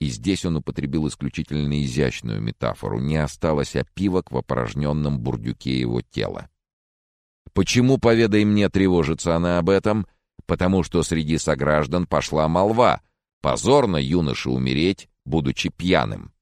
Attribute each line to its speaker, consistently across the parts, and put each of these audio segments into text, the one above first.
Speaker 1: И здесь он употребил исключительно изящную метафору. Не осталось опивок в опорожненном бурдюке его тела. Почему, поведай мне, тревожится она об этом? Потому что среди сограждан пошла молва. Позорно юноше умереть, будучи пьяным.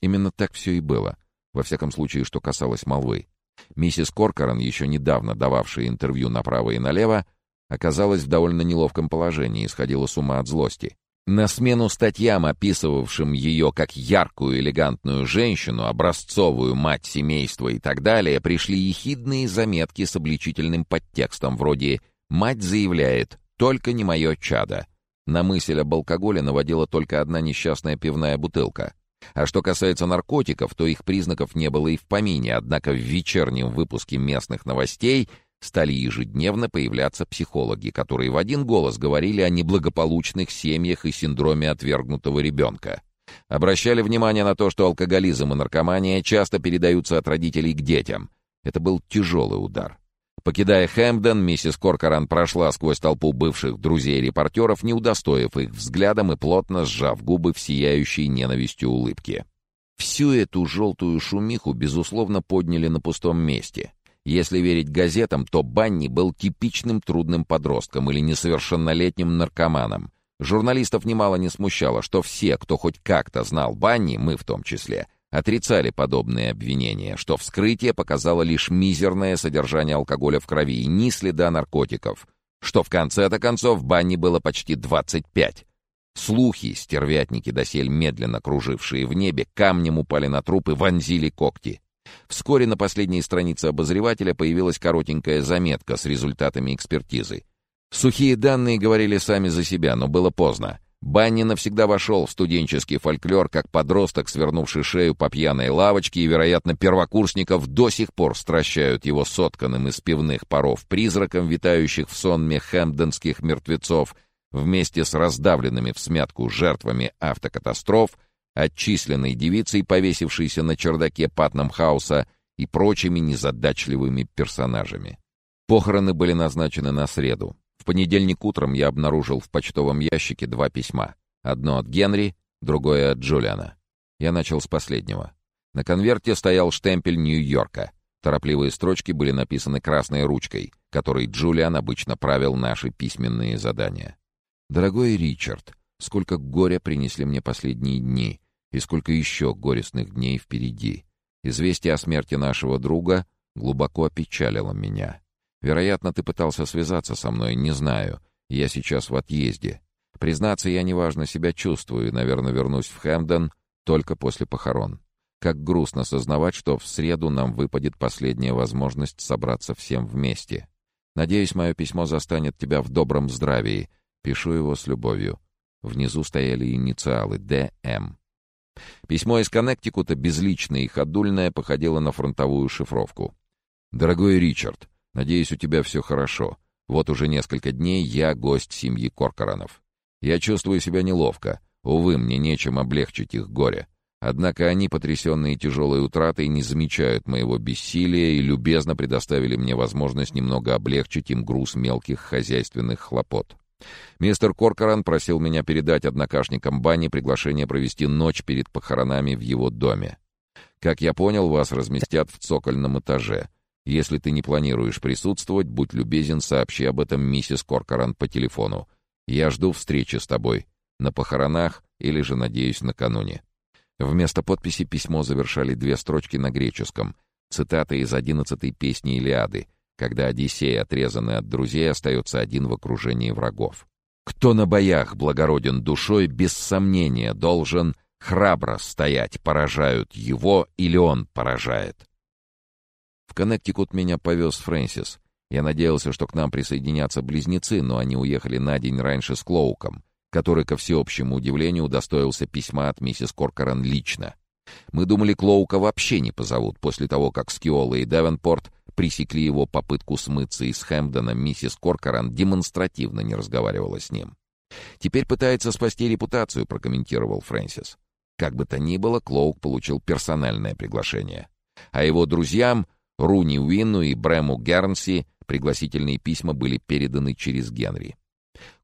Speaker 1: Именно так все и было. Во всяком случае, что касалось молвы. Миссис Коркоран, еще недавно дававшая интервью направо и налево, оказалась в довольно неловком положении и сходила с ума от злости. На смену статьям, описывавшим ее как яркую элегантную женщину, образцовую мать семейства и так далее, пришли ехидные заметки с обличительным подтекстом вроде «Мать заявляет, только не мое чадо». На мысль об алкоголе наводила только одна несчастная пивная бутылка. А что касается наркотиков, то их признаков не было и в помине, однако в вечернем выпуске местных новостей стали ежедневно появляться психологи, которые в один голос говорили о неблагополучных семьях и синдроме отвергнутого ребенка. Обращали внимание на то, что алкоголизм и наркомания часто передаются от родителей к детям. Это был тяжелый удар. Покидая Хэмпден, миссис Коркоран прошла сквозь толпу бывших друзей-репортеров, не удостоив их взглядом и плотно сжав губы в сияющей ненавистью улыбки. Всю эту желтую шумиху, безусловно, подняли на пустом месте. Если верить газетам, то Банни был типичным трудным подростком или несовершеннолетним наркоманом. Журналистов немало не смущало, что все, кто хоть как-то знал Банни, мы в том числе, отрицали подобные обвинения, что вскрытие показало лишь мизерное содержание алкоголя в крови и ни следа наркотиков, что в конце-то концов Банни было почти 25. Слухи, стервятники, досель медленно кружившие в небе, камнем упали на труп и вонзили когти. Вскоре на последней странице обозревателя появилась коротенькая заметка с результатами экспертизы. Сухие данные говорили сами за себя, но было поздно. Банни навсегда вошел в студенческий фольклор как подросток, свернувший шею по пьяной лавочке, и, вероятно, первокурсников до сих пор стращают его сотканным из пивных паров призраком, витающих в сонме хэмпденских мертвецов, вместе с раздавленными в смятку жертвами автокатастроф — отчисленной девицей, повесившейся на чердаке Патнам-хауса и прочими незадачливыми персонажами. Похороны были назначены на среду. В понедельник утром я обнаружил в почтовом ящике два письма. Одно от Генри, другое от Джулиана. Я начал с последнего. На конверте стоял штемпель Нью-Йорка. Торопливые строчки были написаны красной ручкой, которой Джулиан обычно правил наши письменные задания. «Дорогой Ричард, сколько горя принесли мне последние дни, и сколько еще горестных дней впереди. Известие о смерти нашего друга глубоко опечалило меня. Вероятно, ты пытался связаться со мной, не знаю. Я сейчас в отъезде. Признаться, я неважно себя чувствую и, наверное, вернусь в Хэмпден только после похорон. Как грустно сознавать, что в среду нам выпадет последняя возможность собраться всем вместе. Надеюсь, мое письмо застанет тебя в добром здравии. Пишу его с любовью. Внизу стояли инициалы «ДМ». Письмо из Коннектикута, безличное и ходульное, походило на фронтовую шифровку. «Дорогой Ричард, надеюсь, у тебя все хорошо. Вот уже несколько дней я гость семьи Коркоранов. Я чувствую себя неловко. Увы, мне нечем облегчить их горе. Однако они, потрясенные тяжелой утратой, не замечают моего бессилия и любезно предоставили мне возможность немного облегчить им груз мелких хозяйственных хлопот. Мистер Коркоран просил меня передать однокашникам Банни приглашение провести ночь перед похоронами в его доме. Как я понял, вас разместят в цокольном этаже. Если ты не планируешь присутствовать, будь любезен, сообщи об этом миссис Коркоран по телефону. Я жду встречи с тобой. На похоронах или же, надеюсь, накануне. Вместо подписи письмо завершали две строчки на греческом. Цитата из одиннадцатой песни Илиады — когда Одиссей, отрезанный от друзей, остается один в окружении врагов. Кто на боях благороден душой, без сомнения должен храбро стоять, поражают его или он поражает. В Коннектикут меня повез Фрэнсис. Я надеялся, что к нам присоединятся близнецы, но они уехали на день раньше с Клоуком, который, ко всеобщему удивлению, удостоился письма от миссис Коркоран лично. Мы думали, Клоука вообще не позовут после того, как Скиола и Девенпорт пресекли его попытку смыться из Хэмпдона, миссис Коркоран демонстративно не разговаривала с ним. «Теперь пытается спасти репутацию», — прокомментировал Фрэнсис. Как бы то ни было, Клоук получил персональное приглашение. А его друзьям, Руни Уинну и Брэму Гернси, пригласительные письма были переданы через Генри.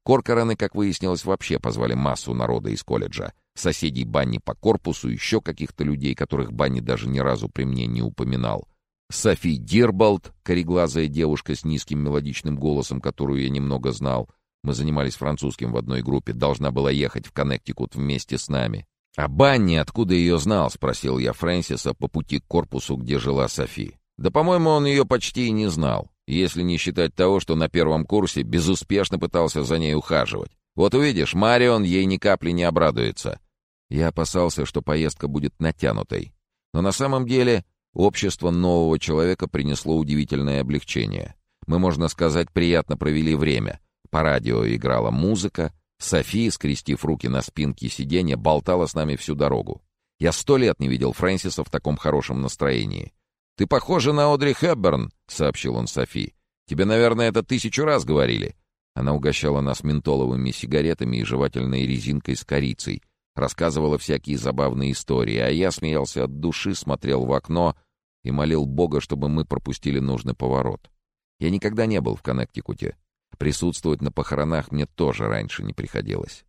Speaker 1: Коркораны, как выяснилось, вообще позвали массу народа из колледжа. Соседей Банни по корпусу, еще каких-то людей, которых Банни даже ни разу при мне не упоминал. Софи Дирбалд, кореглазая девушка с низким мелодичным голосом, которую я немного знал. Мы занимались французским в одной группе, должна была ехать в Коннектикут вместе с нами. «А Банни откуда ее знал?» — спросил я Фрэнсиса по пути к корпусу, где жила Софи. «Да, по-моему, он ее почти и не знал, если не считать того, что на первом курсе безуспешно пытался за ней ухаживать. Вот увидишь, Марион ей ни капли не обрадуется». Я опасался, что поездка будет натянутой. Но на самом деле общество нового человека принесло удивительное облегчение. Мы, можно сказать, приятно провели время. По радио играла музыка, София, скрестив руки на спинке сиденья, болтала с нами всю дорогу. Я сто лет не видел Фрэнсиса в таком хорошем настроении. «Ты похожа на Одри Хепберн», — сообщил он Софи. «Тебе, наверное, это тысячу раз говорили». Она угощала нас ментоловыми сигаретами и жевательной резинкой с корицей, рассказывала всякие забавные истории, а я смеялся от души, смотрел в окно и молил Бога, чтобы мы пропустили нужный поворот. Я никогда не был в Коннектикуте. Присутствовать на похоронах мне тоже раньше не приходилось.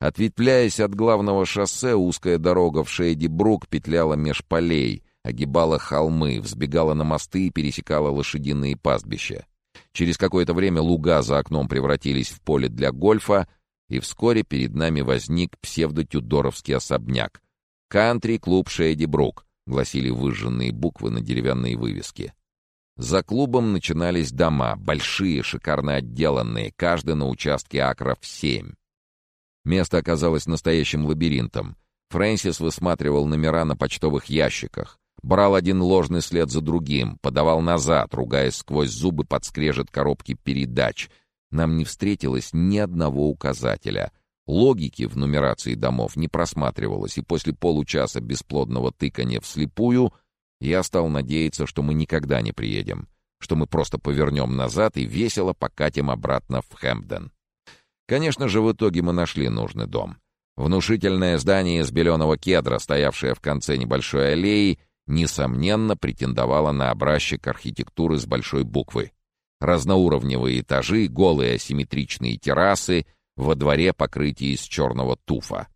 Speaker 1: Ответвляясь от главного шоссе, узкая дорога в Шейди-Брук петляла меж полей, огибала холмы, взбегала на мосты и пересекала лошадиные пастбища. Через какое-то время луга за окном превратились в поле для гольфа, и вскоре перед нами возник псевдотюдоровский особняк. «Кантри-клуб Шейди-Брук», — гласили выжженные буквы на деревянной вывеске. За клубом начинались дома, большие, шикарно отделанные, каждый на участке акров семь. Место оказалось настоящим лабиринтом. Фрэнсис высматривал номера на почтовых ящиках, брал один ложный след за другим, подавал назад, ругаясь сквозь зубы под скрежет коробки передач. Нам не встретилось ни одного указателя. Логики в нумерации домов не просматривалось, и после получаса бесплодного тыкания вслепую — я стал надеяться, что мы никогда не приедем, что мы просто повернем назад и весело покатим обратно в Хэмпден. Конечно же, в итоге мы нашли нужный дом. Внушительное здание из беленого кедра, стоявшее в конце небольшой аллеи, несомненно претендовало на образчик архитектуры с большой буквы. Разноуровневые этажи, голые асимметричные террасы, во дворе покрытие из черного туфа.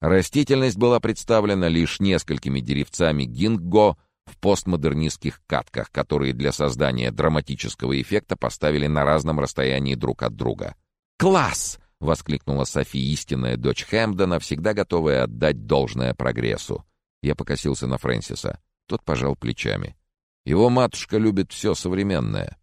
Speaker 1: Растительность была представлена лишь несколькими деревцами гингго в постмодернистских катках, которые для создания драматического эффекта поставили на разном расстоянии друг от друга. «Класс!» — воскликнула Софи, истинная дочь Хэмпдона, всегда готовая отдать должное прогрессу. Я покосился на Фрэнсиса. Тот пожал плечами. Его матушка любит все современное.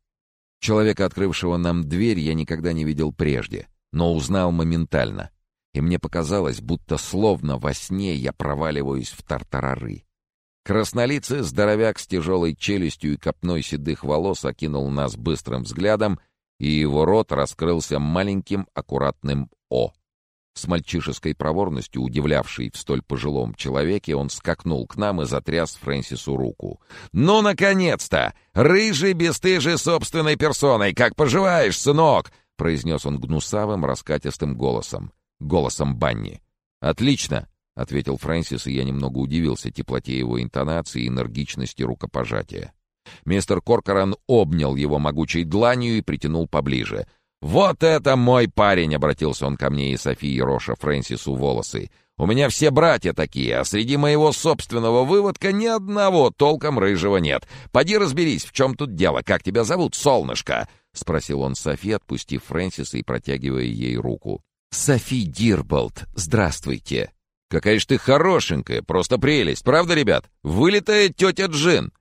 Speaker 1: Человека, открывшего нам дверь, я никогда не видел прежде, но узнал моментально — и мне показалось, будто словно во сне я проваливаюсь в тартарары. Краснолицый здоровяк с тяжелой челюстью и копной седых волос окинул нас быстрым взглядом, и его рот раскрылся маленьким аккуратным «О». С мальчишеской проворностью, удивлявшей в столь пожилом человеке, он скакнул к нам и затряс Фрэнсису руку. «Ну, наконец-то! Рыжий, бесстыжий собственной персоной! Как поживаешь, сынок?» — произнес он гнусавым, раскатистым голосом голосом Банни. «Отлично!» — ответил Фрэнсис, и я немного удивился теплоте его интонации и энергичности рукопожатия. Мистер Коркоран обнял его могучей дланью и притянул поближе. «Вот это мой парень!» — обратился он ко мне и Софии Роша Фрэнсису волосы. «У меня все братья такие, а среди моего собственного выводка ни одного толком рыжего нет. Поди разберись, в чем тут дело. Как тебя зовут, солнышко?» — спросил он Софи, отпустив Фрэнсиса и протягивая ей руку. «Софи Дирболт, здравствуйте!» «Какая ж ты хорошенькая, просто прелесть, правда, ребят? Вылитая тетя Джин!»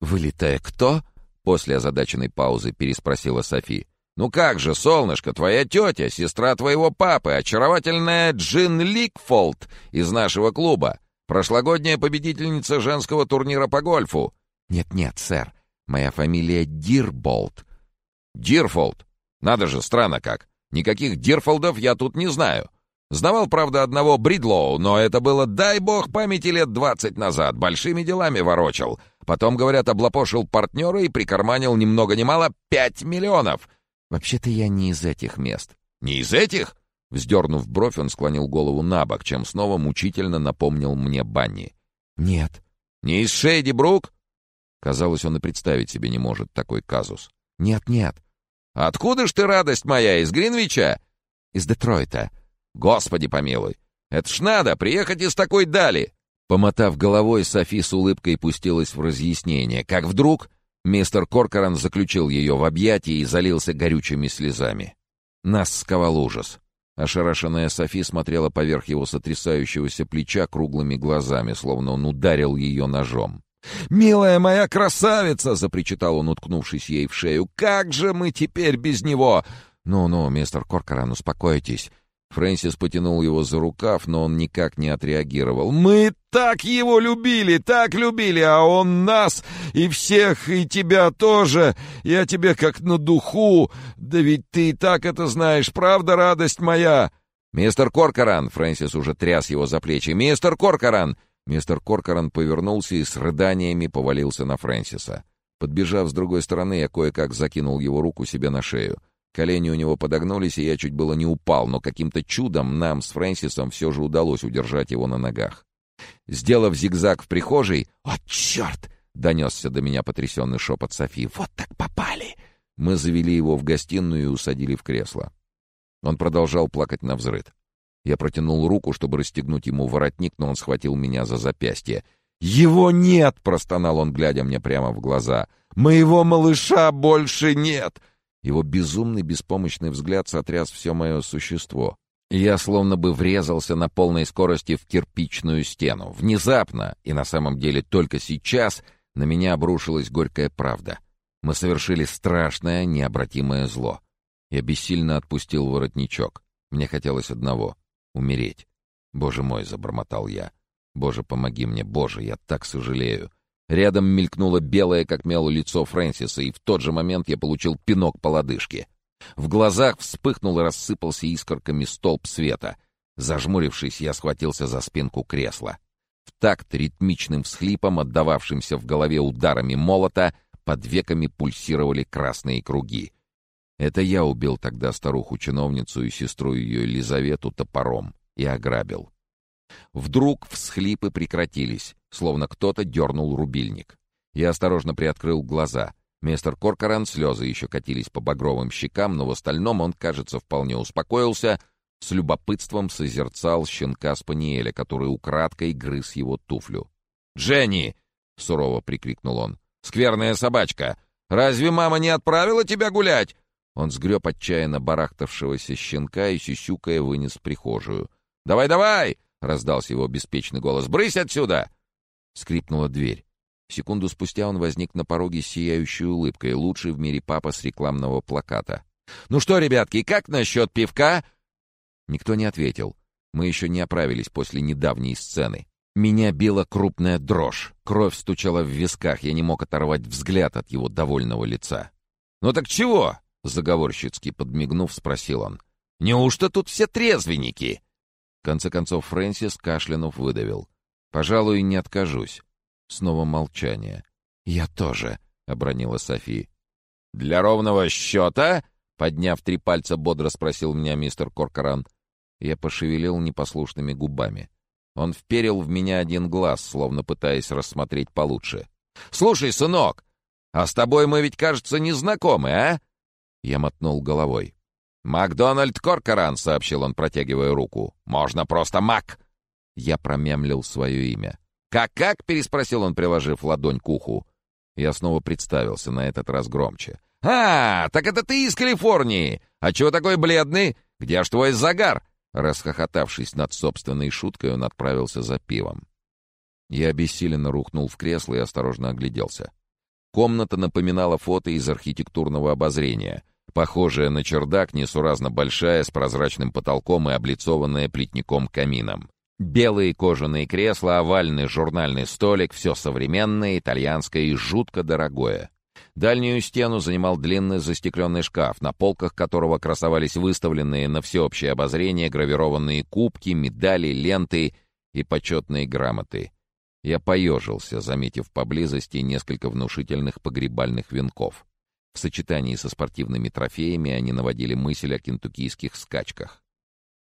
Speaker 1: «Вылитая кто?» — после озадаченной паузы переспросила Софи. «Ну как же, солнышко, твоя тетя, сестра твоего папы, очаровательная Джин Ликфолд из нашего клуба, прошлогодняя победительница женского турнира по гольфу». «Нет-нет, сэр, моя фамилия Дирболт». «Дирфолд? Надо же, странно как. Никаких Дирфолдов я тут не знаю. Знавал, правда, одного Бридлоу, но это было, дай бог памяти, лет двадцать назад. Большими делами ворочал. Потом, говорят, облапошил партнера и прикарманил ни много ни мало пять миллионов. Вообще-то я не из этих мест. Не из этих? Вздернув бровь, он склонил голову на бок, чем снова мучительно напомнил мне Банни. «Нет». «Не из Шейди Брук?» Казалось, он и представить себе не может такой казус. «Нет-нет, «Откуда ж ты, радость моя, из Гринвича?»
Speaker 2: «Из Детройта».
Speaker 1: «Господи помилуй! Это ж надо, приехать из такой дали!»
Speaker 2: Помотав головой, Софи с улыбкой пустилась в разъяснение, как вдруг мистер Коркоран заключил ее в объятия и залился горючими слезами. Нас сковал ужас. Ошарашенная Софи смотрела поверх его сотрясающегося плеча круглыми глазами, словно он ударил ее ножом.
Speaker 1: «Милая моя красавица!» — запричитал он, уткнувшись ей в шею. «Как же мы теперь без него?»
Speaker 2: «Ну-ну, мистер Коркоран, успокойтесь. Фрэнсис потянул его за рукав, но он никак не отреагировал.
Speaker 1: «Мы так его любили, так любили, а он нас, и всех, и тебя тоже. Я тебе как на духу. Да ведь ты и так это знаешь, правда, радость моя?»
Speaker 2: «Мистер Коркоран!» — Фрэнсис уже тряс его за плечи. «Мистер Коркоран!» Мистер Коркоран повернулся и с рыданиями повалился на Фрэнсиса. Подбежав с другой стороны, я кое-как закинул его руку себе на шею. Колени у него подогнулись, и я чуть было не упал, но каким-то чудом нам с Фрэнсисом все же удалось удержать его на ногах. Сделав зигзаг в прихожей... «О, черт!» — донесся до меня потрясенный шепот Софи. «Вот так попали!» Мы завели его в гостиную и усадили в кресло. Он продолжал плакать на взрыд. Я протянул руку, чтобы расстегнуть ему воротник, но он схватил меня за запястье.
Speaker 1: «Его нет!» — простонал он, глядя мне прямо в глаза. «Моего малыша больше нет!»
Speaker 2: Его безумный, беспомощный взгляд сотряс все мое существо. Я словно бы врезался на полной скорости в кирпичную стену. Внезапно, и на самом деле только сейчас, на меня обрушилась горькая правда. Мы совершили страшное, необратимое зло. Я бессильно отпустил воротничок. Мне хотелось одного — умереть. «Боже мой!» — забормотал я. «Боже, помоги мне! Боже, я так сожалею!» Рядом мелькнуло белое, как мел, лицо Фрэнсиса, и в тот же момент я получил пинок по лодыжке. В глазах вспыхнул и рассыпался искорками столб света. Зажмурившись, я схватился за спинку кресла. В такт ритмичным всхлипом, отдававшимся в голове ударами молота, под веками пульсировали красные круги. Это я убил тогда старуху-чиновницу и сестру ее Елизавету топором и ограбил. Вдруг всхлипы прекратились, словно кто-то дернул рубильник. Я осторожно приоткрыл глаза. Мистер Коркоран, слезы еще катились по багровым щекам, но в остальном он, кажется, вполне успокоился, с любопытством созерцал щенка Спаниеля, который украдкой грыз его туфлю. «Дженни!» — сурово прикрикнул он. «Скверная собачка! Разве мама не отправила тебя гулять?» Он сгреб отчаянно барахтавшегося щенка и, сюсюкая, вынес в прихожую. «Давай-давай!» — раздался его беспечный голос. «Брысь отсюда!» Скрипнула дверь. Секунду спустя он возник на пороге с сияющей улыбкой, лучший в мире папа с рекламного плаката. «Ну что, ребятки, как насчет пивка?» Никто не ответил. Мы еще не оправились после недавней сцены. Меня била крупная дрожь. Кровь стучала в висках, я не мог оторвать взгляд от его довольного лица. «Ну так чего?» — заговорщицки подмигнув, спросил он. «Неужто тут все трезвенники?» В конце концов Фрэнсис кашлянув выдавил. «Пожалуй, не откажусь». Снова молчание. «Я тоже», — обронила Софи. «Для ровного счета?» — подняв три пальца, бодро спросил меня мистер Коркоран. Я пошевелил непослушными губами. Он вперил в меня один глаз, словно пытаясь рассмотреть получше. «Слушай, сынок, а с тобой мы ведь, кажется, не знакомы, а?» Я мотнул головой. «Макдональд Коркоран», — сообщил он, протягивая руку. «Можно просто Мак». Я промямлил свое имя. «Как-как?» — переспросил он, приложив ладонь к уху. Я снова представился, на этот раз громче. «А, так это ты из Калифорнии! А чего такой бледный? Где ж твой загар?» Расхохотавшись над собственной шуткой, он отправился за пивом. Я обессиленно рухнул в кресло и осторожно огляделся. Комната напоминала фото из архитектурного обозрения, похожая на чердак, несуразно большая, с прозрачным потолком и облицованная плетником камином. Белые кожаные кресла, овальный журнальный столик, все современное, итальянское и жутко дорогое. Дальнюю стену занимал длинный застекленный шкаф, на полках которого красовались выставленные на всеобщее обозрение гравированные кубки, медали, ленты и почетные грамоты. Я поежился, заметив поблизости несколько внушительных погребальных венков. В сочетании со спортивными трофеями они наводили мысль о кентуккийских скачках.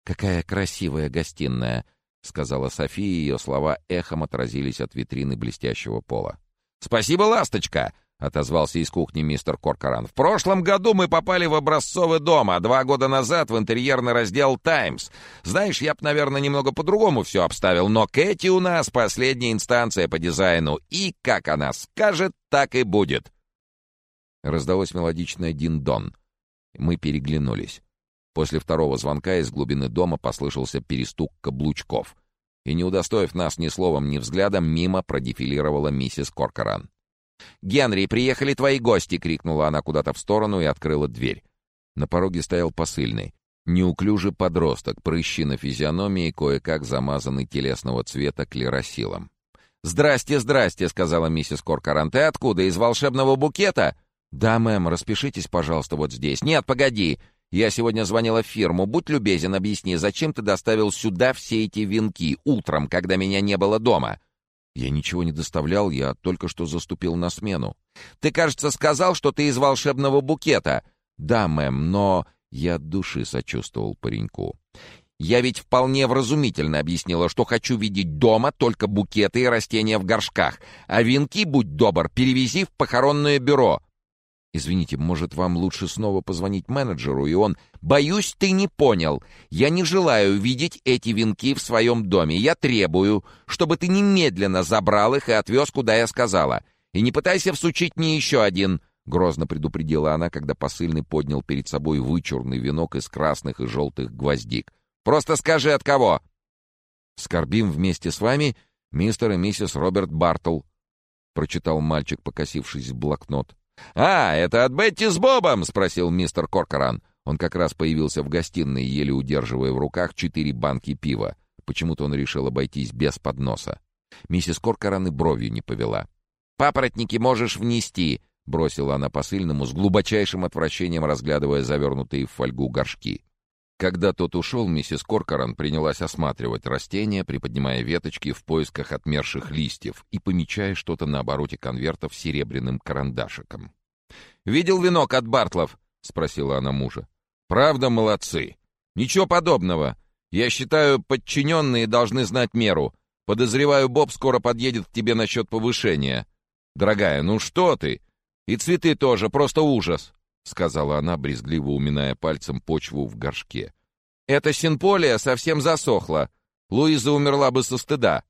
Speaker 2: «Какая красивая гостиная!» — сказала София, и ее слова эхом отразились от витрины блестящего пола. «Спасибо, ласточка!»
Speaker 1: — отозвался из кухни мистер Коркоран. «В прошлом году мы попали в образцовый дом, а два года назад в интерьерный раздел «Таймс». Знаешь, я бы, наверное, немного по-другому все обставил, но Кэти у нас последняя инстанция по дизайну, и как она скажет, так и будет».
Speaker 2: Раздалось мелодичное «Дин-дон». Мы переглянулись. После второго звонка из глубины дома послышался перестук каблучков. И, не удостоив нас ни словом, ни взглядом, мимо продефилировала миссис Коркоран.
Speaker 1: «Генри, приехали твои гости!» — крикнула она куда-то в сторону и открыла дверь.
Speaker 2: На пороге стоял посыльный. Неуклюжий подросток, прыщи на физиономии, кое-как замазанный телесного цвета клеросилом.
Speaker 1: «Здрасте, здрасте!» — сказала миссис Коркоран. «Ты откуда? Из волшебного букета?»
Speaker 2: «Да, мэм, распишитесь, пожалуйста, вот здесь».
Speaker 1: «Нет, погоди! Я сегодня звонила в фирму. Будь любезен, объясни, зачем ты доставил сюда все эти венки утром, когда меня не было дома?»
Speaker 2: «Я ничего не доставлял, я только что заступил на смену».
Speaker 1: «Ты, кажется, сказал, что ты из волшебного букета».
Speaker 2: «Да, мэм, но...» Я от души сочувствовал пареньку.
Speaker 1: «Я ведь вполне вразумительно объяснила, что хочу видеть дома только букеты и растения в горшках, а венки, будь добр, перевези в похоронное бюро».
Speaker 2: «Извините, может, вам лучше снова позвонить менеджеру, и он...»
Speaker 1: «Боюсь, ты не понял. Я не желаю видеть эти венки в своем доме. Я требую, чтобы ты немедленно забрал их и отвез, куда я сказала. И не пытайся всучить мне еще один», — грозно предупредила она, когда посыльный поднял перед собой вычурный венок из красных и желтых гвоздик. «Просто скажи, от кого?»
Speaker 2: «Скорбим вместе с вами мистер и миссис Роберт Бартл», — прочитал мальчик, покосившись в блокнот.
Speaker 1: «А, это от Бетти с Бобом?» — спросил мистер Коркоран.
Speaker 2: Он как раз появился в гостиной, еле удерживая в руках четыре банки пива. Почему-то он решил обойтись без подноса. Миссис Коркоран и бровью не повела.
Speaker 1: «Папоротники можешь внести», — бросила она посыльному с глубочайшим отвращением, разглядывая завернутые в фольгу горшки.
Speaker 2: Когда тот ушел, миссис Коркоран принялась осматривать растения, приподнимая веточки в поисках отмерших листьев и помечая что-то на обороте конвертов серебряным карандашиком.
Speaker 1: «Видел венок от Бартлов?» — спросила она мужа. «Правда, молодцы. Ничего подобного. Я считаю, подчиненные должны знать меру. Подозреваю, Боб скоро подъедет к тебе насчет повышения. Дорогая, ну что ты? И цветы тоже, просто ужас. — сказала она, брезгливо уминая пальцем почву в горшке. «Эта синполия совсем засохла. Луиза умерла бы со стыда».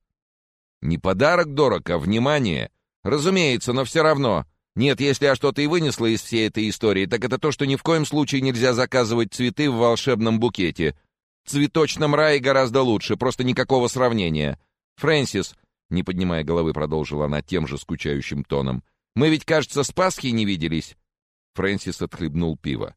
Speaker 1: «Не подарок дорог, а внимание. Разумеется, но все равно. Нет, если я что-то и вынесла из всей этой истории, так это то, что ни в коем случае нельзя заказывать цветы в волшебном букете. В цветочном рае гораздо лучше, просто никакого сравнения. Фрэнсис, не поднимая головы, продолжила она тем же скучающим тоном, мы ведь, кажется, с Пасхи не виделись. Фрэнсис отхлебнул пиво.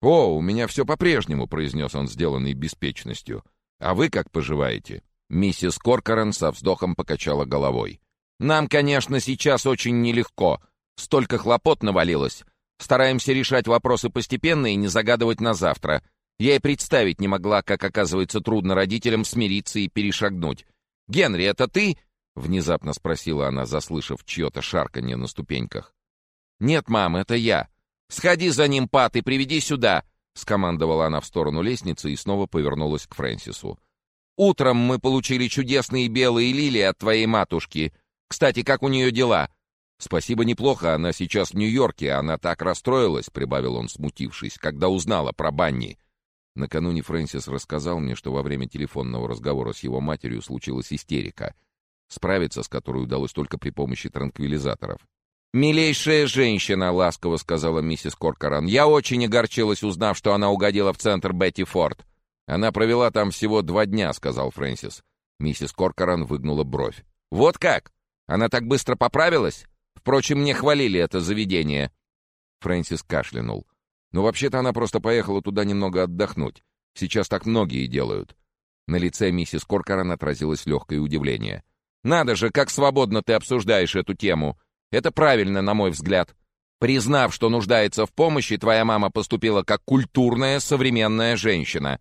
Speaker 1: «О, у меня все по-прежнему», — произнес он, сделанный беспечностью. «А вы как поживаете?» Миссис Коркоран со вздохом покачала головой. «Нам, конечно, сейчас очень нелегко. Столько хлопот навалилось. Стараемся решать вопросы постепенно и не загадывать на завтра. Я и представить не могла, как, оказывается, трудно родителям смириться и перешагнуть. «Генри, это ты?» — внезапно спросила она, заслышав чье-то шарканье на ступеньках. «Нет, мам, это я. Сходи за ним, Пат, и приведи сюда!» Скомандовала она в сторону лестницы и снова повернулась к Фрэнсису. «Утром мы получили чудесные белые лилии от твоей матушки. Кстати, как у нее дела?» «Спасибо, неплохо. Она сейчас в Нью-Йорке. Она так расстроилась», — прибавил он, смутившись, когда узнала про Банни. Накануне Фрэнсис рассказал мне, что во время телефонного разговора с его матерью случилась истерика, справиться с которой удалось только при помощи транквилизаторов. «Милейшая женщина», — ласково сказала миссис Коркоран. «Я очень огорчилась, узнав, что она угодила в центр Бетти Форд». «Она провела там всего два дня», — сказал Фрэнсис. Миссис Коркоран выгнула бровь. «Вот как? Она так быстро поправилась? Впрочем, мне хвалили это заведение». Фрэнсис кашлянул. «Ну, вообще-то она просто поехала туда немного отдохнуть. Сейчас так многие делают». На лице миссис Коркоран отразилось легкое удивление. «Надо же, как свободно ты обсуждаешь эту тему!» Это правильно, на мой взгляд. Признав, что нуждается в помощи, твоя мама поступила как культурная современная женщина.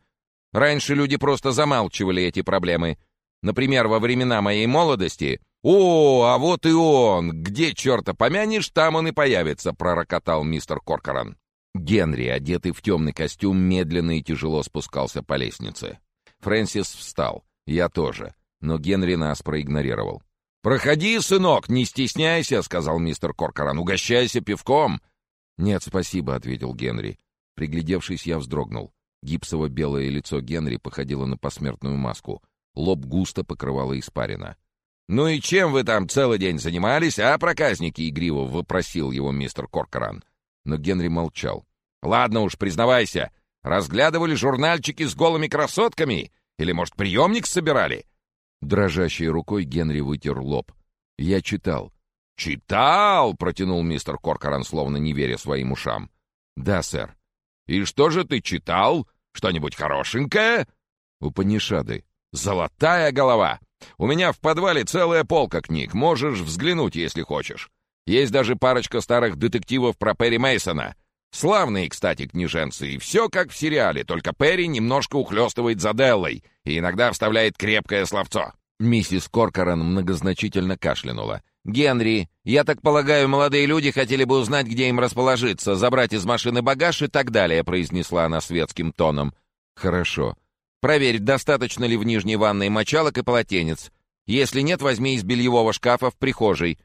Speaker 1: Раньше люди просто замалчивали эти проблемы. Например, во времена моей молодости «О, а вот и он! Где черта помянешь, там он и появится!» — пророкотал мистер Коркоран. Генри, одетый в темный костюм, медленно и тяжело спускался по лестнице. Фрэнсис встал. Я тоже. Но Генри нас проигнорировал. «Проходи, сынок, не стесняйся», — сказал мистер Коркоран. «Угощайся пивком».
Speaker 2: «Нет, спасибо», — ответил Генри. Приглядевшись, я вздрогнул. Гипсово-белое лицо Генри походило на посмертную маску. Лоб густо покрывало испарина.
Speaker 1: «Ну и чем вы там целый день занимались, а, проказники?» — игриво вопросил его мистер Коркоран.
Speaker 2: Но Генри молчал.
Speaker 1: «Ладно уж, признавайся, разглядывали журнальчики с голыми красотками? Или, может, приемник собирали?»
Speaker 2: Дрожащей рукой Генри вытер лоб. «Я читал».
Speaker 1: «Читал!» — протянул мистер Коркоран, словно не веря своим ушам.
Speaker 2: «Да, сэр».
Speaker 1: «И что же ты читал? Что-нибудь хорошенькое?»
Speaker 2: «Упанишады».
Speaker 1: «Золотая голова! У меня в подвале целая полка книг. Можешь взглянуть, если хочешь. Есть даже парочка старых детективов про Перри Мейсона. Славные, кстати, книженцы, и все как в сериале, только Перри немножко ухлёстывает за Деллой и иногда вставляет крепкое словцо».
Speaker 2: Миссис Коркоран многозначительно кашлянула. «Генри, я так полагаю, молодые люди хотели бы узнать, где им расположиться, забрать из машины багаж и так далее», произнесла она светским тоном. «Хорошо. Проверь, достаточно ли в нижней ванной мочалок и полотенец. Если нет, возьми из бельевого шкафа в прихожей».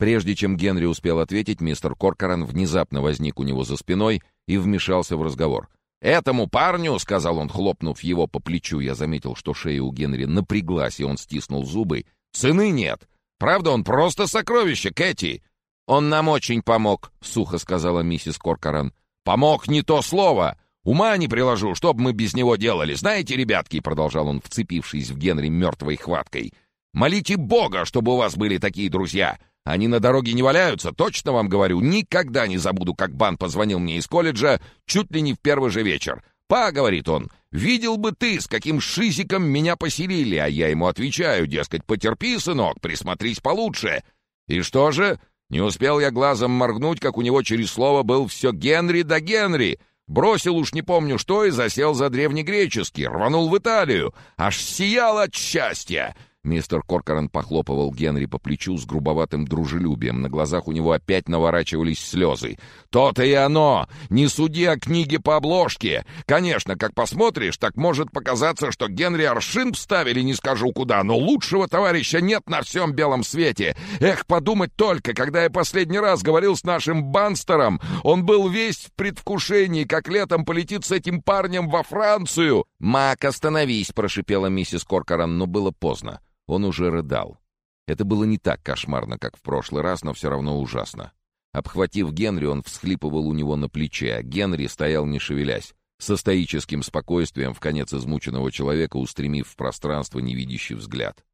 Speaker 2: Прежде чем Генри успел ответить, мистер Коркоран внезапно возник у него за спиной и вмешался в разговор.
Speaker 1: «Этому парню, — сказал он, хлопнув его по плечу, я заметил, что шея у Генри напряглась, и он стиснул зубы, — цены нет. Правда, он просто сокровище, Кэти!»
Speaker 2: «Он нам очень помог», — сухо сказала миссис Коркоран.
Speaker 1: «Помог не то слово! Ума не приложу, что бы мы без него делали. Знаете, ребятки, — продолжал он, вцепившись в Генри мертвой хваткой, — молите Бога, чтобы у вас были такие друзья. Они на дороге не валяются, точно вам говорю. Никогда не забуду, как Бан позвонил мне из колледжа чуть ли не в первый же вечер. «Па», — говорит он, — «видел бы ты, с каким шизиком меня поселили», а я ему отвечаю, дескать, «потерпи, сынок, присмотрись получше». И что же? Не успел я глазом моргнуть, как у него через слово был все Генри да Генри. Бросил уж не помню что и засел за древнегреческий, рванул в Италию. Аж сиял от счастья.
Speaker 2: Мистер Коркоран похлопывал Генри по плечу с грубоватым дружелюбием. На глазах у него опять наворачивались слезы.
Speaker 1: «То-то и оно! Не суди о книге по обложке! Конечно, как посмотришь, так может показаться, что Генри Аршин вставили не скажу куда, но лучшего товарища нет на всем белом свете! Эх, подумать только, когда я последний раз говорил с нашим Банстером, он был весь в предвкушении, как летом полетит с этим парнем во Францию!»
Speaker 2: «Мак, остановись!» — прошипела миссис Коркоран, но было поздно. Он уже рыдал. Это было не так кошмарно, как в прошлый раз, но все равно ужасно. Обхватив Генри, он всхлипывал у него на плече, а Генри стоял не шевелясь, со стоическим спокойствием в конец измученного человека, устремив в пространство невидящий взгляд.